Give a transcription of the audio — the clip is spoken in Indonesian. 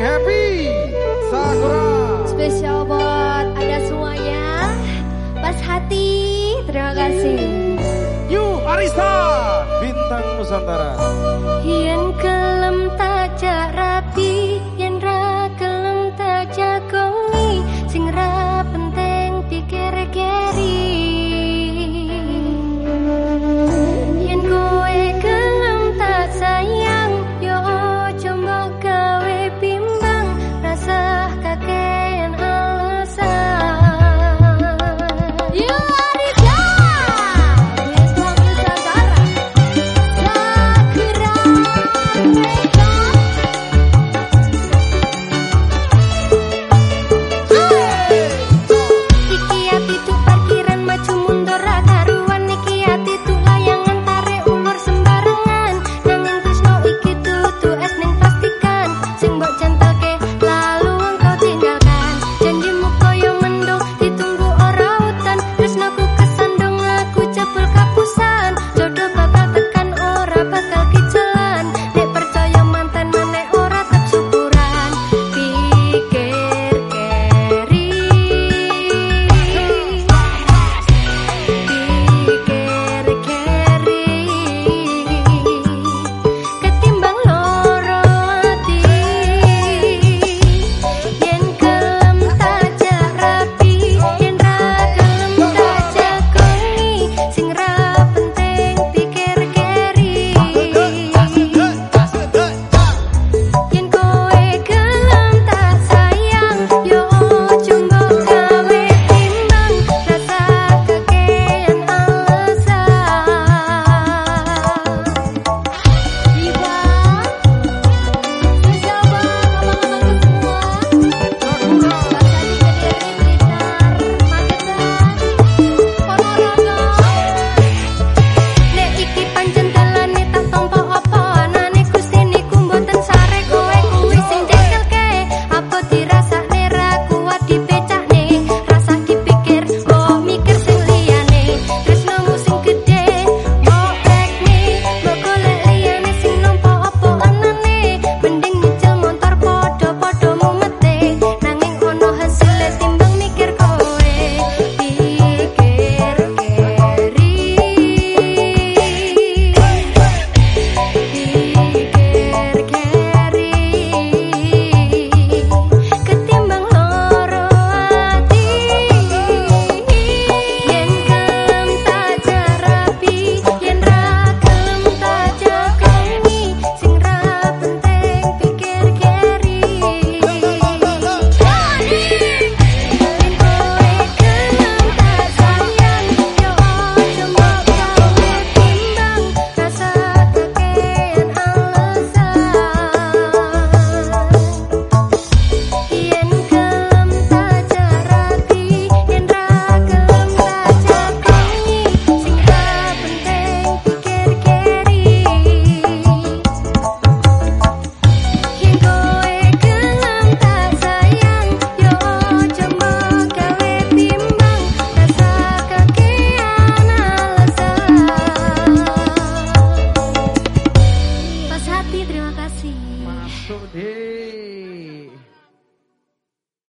Happy. Sakura. Spesial buat ada semuanya. Pas hati. Terima kasih. You Arista. Bintang Nusantara. Hian kelem tak jarak